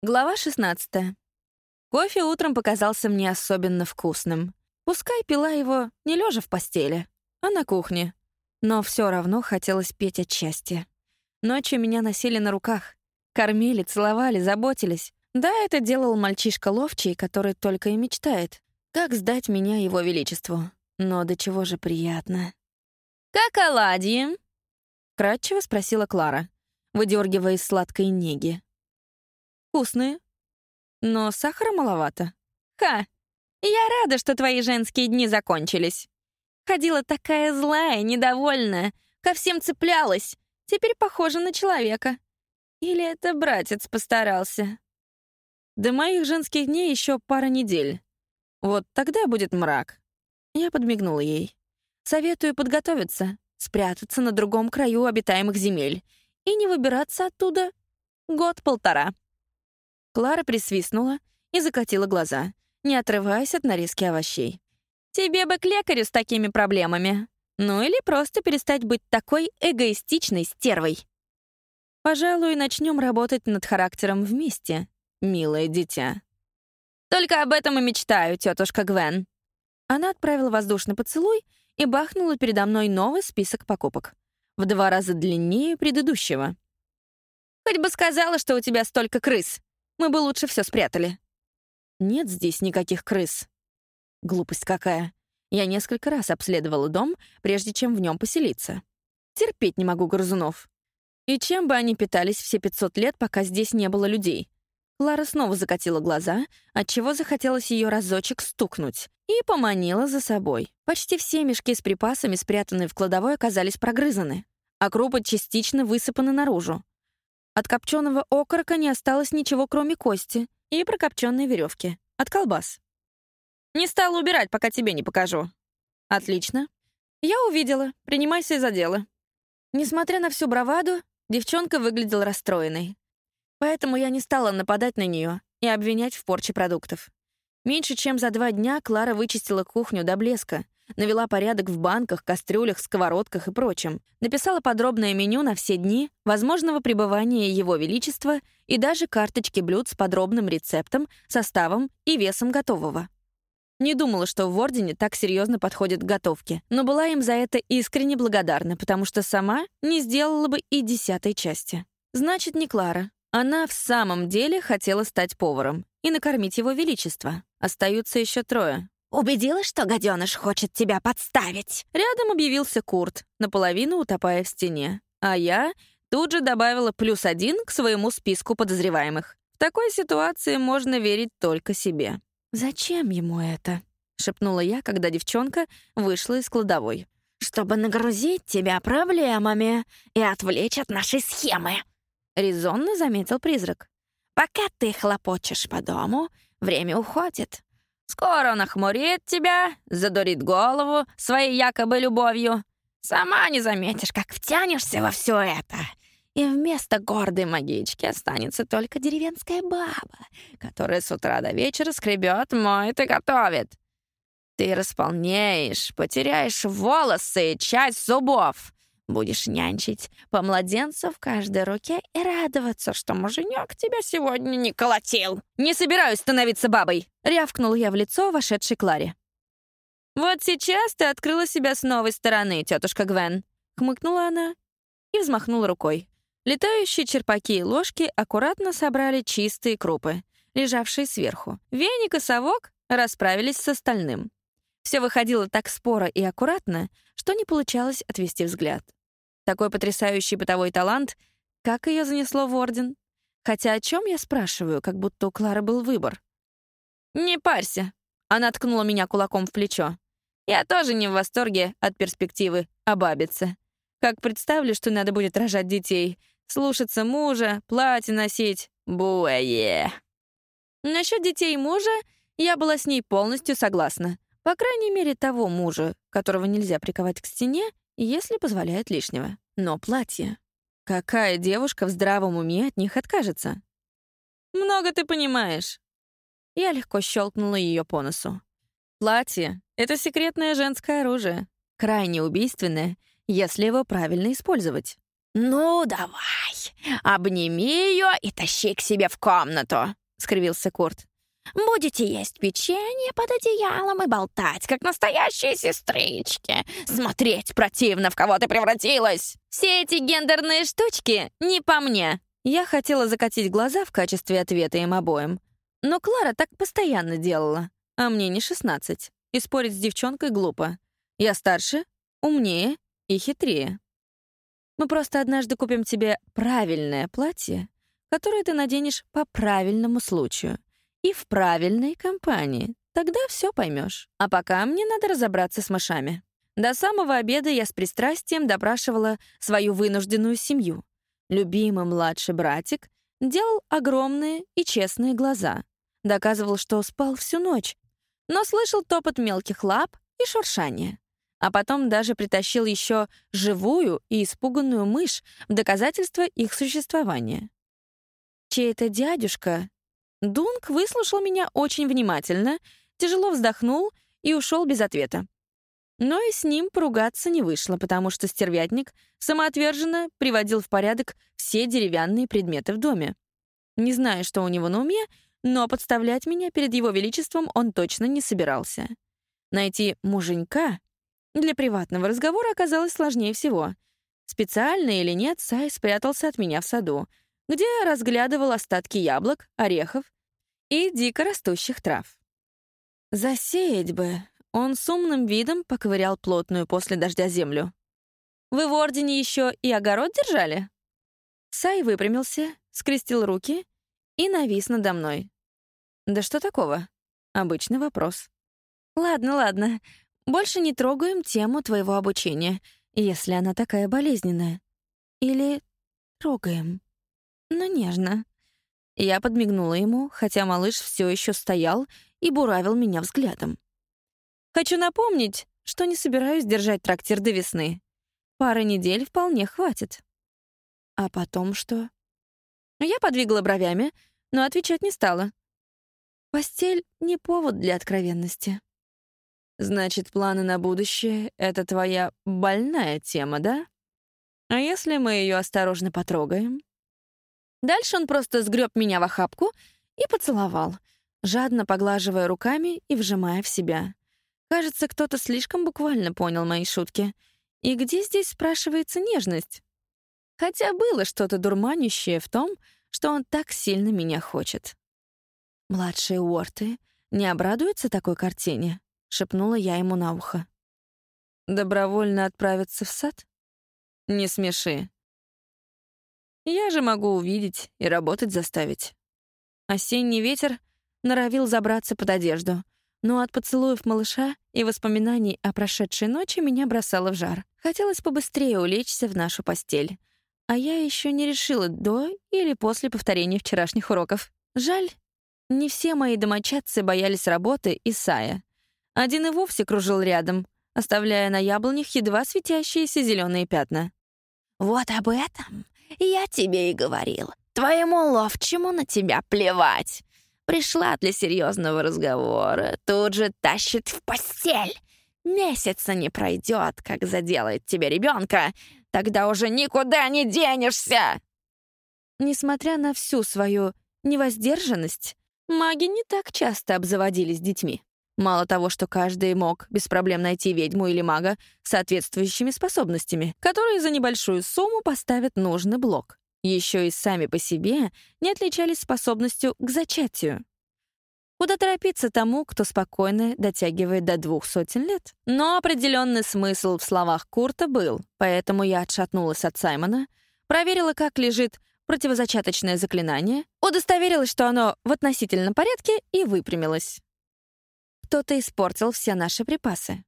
Глава 16. Кофе утром показался мне особенно вкусным. Пускай пила его не лежа в постели, а на кухне. Но все равно хотелось петь от счастья. Ночью меня носили на руках. Кормили, целовали, заботились. Да, это делал мальчишка ловчий, который только и мечтает. Как сдать меня его величеству? Но до чего же приятно. «Как оладьи?» — кратчево спросила Клара, выдергивая из сладкой неги. Вкусные. Но сахара маловато. Ха! Я рада, что твои женские дни закончились. Ходила такая злая, недовольная, ко всем цеплялась. Теперь похожа на человека. Или это братец постарался? До моих женских дней еще пара недель. Вот тогда будет мрак. Я подмигнула ей. Советую подготовиться, спрятаться на другом краю обитаемых земель и не выбираться оттуда год-полтора. Клара присвистнула и закатила глаза, не отрываясь от нарезки овощей. «Тебе бы к лекарю с такими проблемами. Ну или просто перестать быть такой эгоистичной стервой». «Пожалуй, начнем работать над характером вместе, милое дитя». «Только об этом и мечтаю, тетушка Гвен». Она отправила воздушный поцелуй и бахнула передо мной новый список покупок. В два раза длиннее предыдущего. «Хоть бы сказала, что у тебя столько крыс», мы бы лучше все спрятали. Нет здесь никаких крыс. Глупость какая. Я несколько раз обследовала дом, прежде чем в нем поселиться. Терпеть не могу грызунов. И чем бы они питались все 500 лет, пока здесь не было людей? Клара снова закатила глаза, отчего захотелось ее разочек стукнуть, и поманила за собой. Почти все мешки с припасами, спрятанные в кладовой, оказались прогрызаны, а крупы частично высыпаны наружу. От копченого окорока не осталось ничего, кроме кости и прокопченной веревки. От колбас. «Не стала убирать, пока тебе не покажу». «Отлично. Я увидела. Принимайся за дело». Несмотря на всю браваду, девчонка выглядела расстроенной. Поэтому я не стала нападать на нее и обвинять в порче продуктов. Меньше чем за два дня Клара вычистила кухню до блеска — навела порядок в банках, кастрюлях, сковородках и прочем, написала подробное меню на все дни возможного пребывания Его Величества и даже карточки блюд с подробным рецептом, составом и весом готового. Не думала, что в Ордене так серьезно подходят к готовке, но была им за это искренне благодарна, потому что сама не сделала бы и десятой части. Значит, не Клара. Она в самом деле хотела стать поваром и накормить его величество. Остаются еще трое. Убедилась, что гаденыш хочет тебя подставить?» Рядом объявился Курт, наполовину утопая в стене. А я тут же добавила плюс один к своему списку подозреваемых. В такой ситуации можно верить только себе. «Зачем ему это?» — шепнула я, когда девчонка вышла из кладовой. «Чтобы нагрузить тебя проблемами и отвлечь от нашей схемы», — резонно заметил призрак. «Пока ты хлопочешь по дому, время уходит. Скоро он охмурит тебя, задурит голову своей якобы любовью. Сама не заметишь, как втянешься во все это. И вместо гордой магички останется только деревенская баба, которая с утра до вечера скребет, моет и готовит. Ты располнеешь, потеряешь волосы и часть зубов. Будешь нянчить по младенцу в каждой руке и радоваться, что муженек тебя сегодня не колотил. «Не собираюсь становиться бабой!» — рявкнул я в лицо вошедшей Кларе. «Вот сейчас ты открыла себя с новой стороны, тетушка Гвен», — хмыкнула она и взмахнула рукой. Летающие черпаки и ложки аккуратно собрали чистые крупы, лежавшие сверху. Веник и совок расправились с остальным. Все выходило так споро и аккуратно, что не получалось отвести взгляд. Такой потрясающий бытовой талант. Как ее занесло в Орден? Хотя о чем я спрашиваю, как будто у Клары был выбор? «Не парься», — она ткнула меня кулаком в плечо. «Я тоже не в восторге от перспективы обабиться. Как представлю, что надо будет рожать детей, слушаться мужа, платье носить. Буэ. Насчет детей мужа я была с ней полностью согласна. По крайней мере, того мужа, которого нельзя приковать к стене если позволяет лишнего. Но платье. Какая девушка в здравом уме от них откажется? Много ты понимаешь. Я легко щелкнула ее по носу. Платье — это секретное женское оружие, крайне убийственное, если его правильно использовать. «Ну, давай, обними ее и тащи к себе в комнату», — скривился Курт. «Будете есть печенье под одеялом и болтать, как настоящие сестрички. Смотреть противно, в кого ты превратилась!» «Все эти гендерные штучки не по мне!» Я хотела закатить глаза в качестве ответа им обоим. Но Клара так постоянно делала, а мне не 16. И спорить с девчонкой глупо. Я старше, умнее и хитрее. Мы просто однажды купим тебе правильное платье, которое ты наденешь по правильному случаю и в правильной компании. Тогда все поймешь. А пока мне надо разобраться с мышами. До самого обеда я с пристрастием допрашивала свою вынужденную семью. Любимый младший братик делал огромные и честные глаза. Доказывал, что спал всю ночь, но слышал топот мелких лап и шуршание а потом даже притащил еще живую и испуганную мышь в доказательство их существования. Чей-то дядюшка, Дунк, выслушал меня очень внимательно, тяжело вздохнул и ушел без ответа. Но и с ним поругаться не вышло, потому что стервятник самоотверженно приводил в порядок все деревянные предметы в доме. Не знаю, что у него на уме, но подставлять меня перед его величеством он точно не собирался. Найти муженька для приватного разговора оказалось сложнее всего. Специально или нет, Сай спрятался от меня в саду, где разглядывал остатки яблок, орехов и дико растущих трав. Засеять бы. Он с умным видом поковырял плотную после дождя землю. «Вы в Ордене еще и огород держали?» Сай выпрямился, скрестил руки и навис надо мной. «Да что такого?» Обычный вопрос. «Ладно, ладно. Больше не трогаем тему твоего обучения, если она такая болезненная. Или трогаем, но нежно. Я подмигнула ему, хотя малыш все еще стоял и буравил меня взглядом. Хочу напомнить, что не собираюсь держать трактир до весны. Пары недель вполне хватит. А потом что? Я подвигала бровями, но отвечать не стала. Постель — не повод для откровенности. Значит, планы на будущее — это твоя больная тема, да? А если мы ее осторожно потрогаем? Дальше он просто сгреб меня в охапку и поцеловал, жадно поглаживая руками и вжимая в себя. Кажется, кто-то слишком буквально понял мои шутки. И где здесь спрашивается нежность? Хотя было что-то дурманящее в том, что он так сильно меня хочет. Младшие Уорты не обрадуются такой картине? — шепнула я ему на ухо. «Добровольно отправиться в сад? Не смеши. Я же могу увидеть и работать заставить». Осенний ветер норовил забраться под одежду, но от поцелуев малыша и воспоминаний о прошедшей ночи меня бросало в жар. Хотелось побыстрее улечься в нашу постель. А я еще не решила до или после повторения вчерашних уроков. Жаль, не все мои домочадцы боялись работы и Сая. Один и вовсе кружил рядом, оставляя на яблонях едва светящиеся зеленые пятна. «Вот об этом я тебе и говорил. Твоему ловчему на тебя плевать. Пришла для серьезного разговора, тут же тащит в постель. Месяца не пройдет, как заделает тебе ребенка, тогда уже никуда не денешься!» Несмотря на всю свою невоздержанность, маги не так часто обзаводились детьми. Мало того, что каждый мог без проблем найти ведьму или мага с соответствующими способностями, которые за небольшую сумму поставят нужный блок. Еще и сами по себе не отличались способностью к зачатию. Куда торопиться тому, кто спокойно дотягивает до двух сотен лет? Но определенный смысл в словах Курта был, поэтому я отшатнулась от Саймона, проверила, как лежит противозачаточное заклинание, удостоверилась, что оно в относительном порядке, и выпрямилась. Кто-то испортил все наши припасы.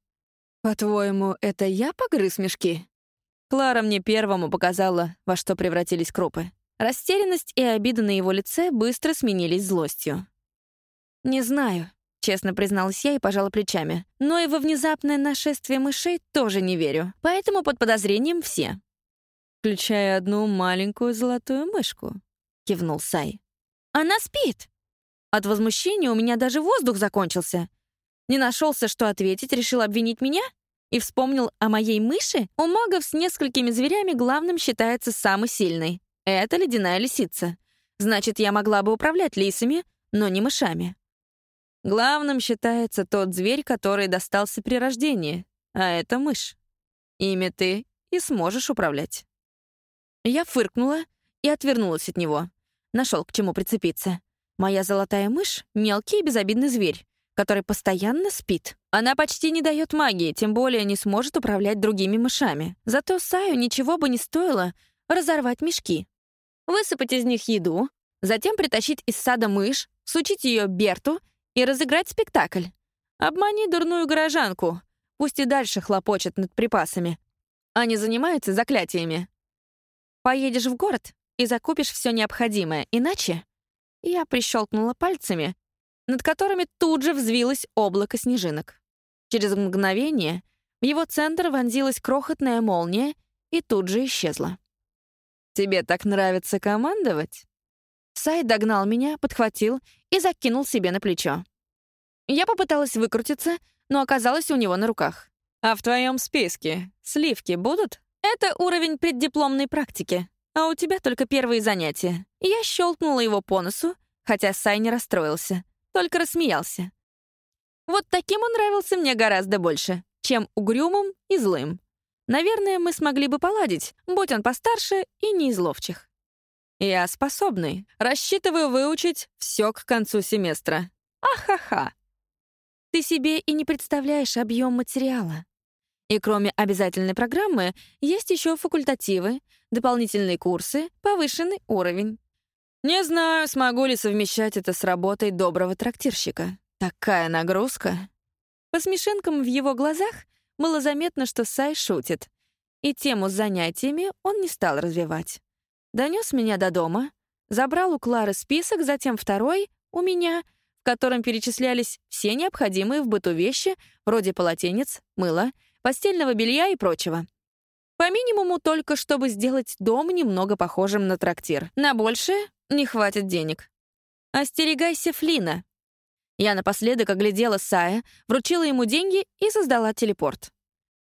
По-твоему, это я погрыз мешки? Клара мне первому показала, во что превратились крупы. Растерянность и обида на его лице быстро сменились злостью. «Не знаю», — честно призналась я и пожала плечами. «Но и во внезапное нашествие мышей тоже не верю, поэтому под подозрением все». «Включая одну маленькую золотую мышку», — кивнул Сай. «Она спит!» От возмущения у меня даже воздух закончился. Не нашелся, что ответить, решил обвинить меня? и вспомнил о моей мыши, у магов с несколькими зверями главным считается самый сильный. Это ледяная лисица. Значит, я могла бы управлять лисами, но не мышами. Главным считается тот зверь, который достался при рождении, а это мышь. Ими ты и сможешь управлять. Я фыркнула и отвернулась от него. Нашел к чему прицепиться. Моя золотая мышь — мелкий и безобидный зверь, который постоянно спит. Она почти не дает магии, тем более не сможет управлять другими мышами. Зато Саю ничего бы не стоило разорвать мешки. Высыпать из них еду, затем притащить из сада мышь, сучить ее Берту и разыграть спектакль. Обмани дурную горожанку, пусть и дальше хлопочет над припасами, а не занимается заклятиями. Поедешь в город и закупишь все необходимое, иначе... Я прищелкнула пальцами, над которыми тут же взвилось облако снежинок. Через мгновение в его центр вонзилась крохотная молния и тут же исчезла. «Тебе так нравится командовать?» Сай догнал меня, подхватил и закинул себе на плечо. Я попыталась выкрутиться, но оказалась у него на руках. «А в твоем списке сливки будут?» «Это уровень преддипломной практики, а у тебя только первые занятия». Я щелкнула его по носу, хотя Сай не расстроился, только рассмеялся. Вот таким он нравился мне гораздо больше, чем угрюмым и злым. Наверное, мы смогли бы поладить, будь он постарше и не из ловчих. Я способный. Рассчитываю выучить все к концу семестра. Ахаха. Ты себе и не представляешь объем материала. И кроме обязательной программы, есть еще факультативы, дополнительные курсы, повышенный уровень. Не знаю, смогу ли совмещать это с работой доброго трактирщика. Такая нагрузка. По смешинкам в его глазах было заметно, что Сай шутит, и тему с занятиями он не стал развивать. Донес меня до дома, забрал у Клары список, затем второй — у меня — в котором перечислялись все необходимые в быту вещи, вроде полотенец, мыла, постельного белья и прочего. По минимуму только, чтобы сделать дом немного похожим на трактир. На большее не хватит денег. Остерегайся Флина. Я напоследок оглядела Сая, вручила ему деньги и создала телепорт.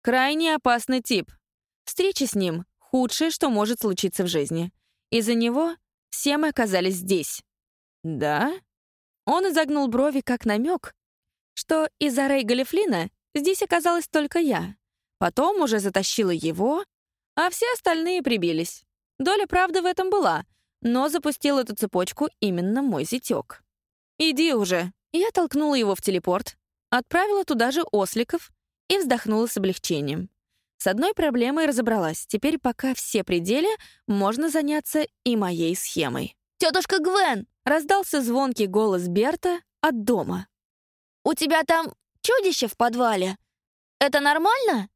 Крайне опасный тип. Встреча с ним — худшее, что может случиться в жизни. Из-за него все мы оказались здесь. Да? Он изогнул брови как намек, что из-за Рейга Лефлина здесь оказалась только я. Потом уже затащила его, а все остальные прибились. Доля правды в этом была, но запустил эту цепочку именно мой зятёк. «Иди уже!» Я толкнула его в телепорт, отправила туда же осликов и вздохнула с облегчением. С одной проблемой разобралась. Теперь, пока все пределы, можно заняться и моей схемой. «Тетушка Гвен!» — раздался звонкий голос Берта от дома. «У тебя там чудище в подвале. Это нормально?»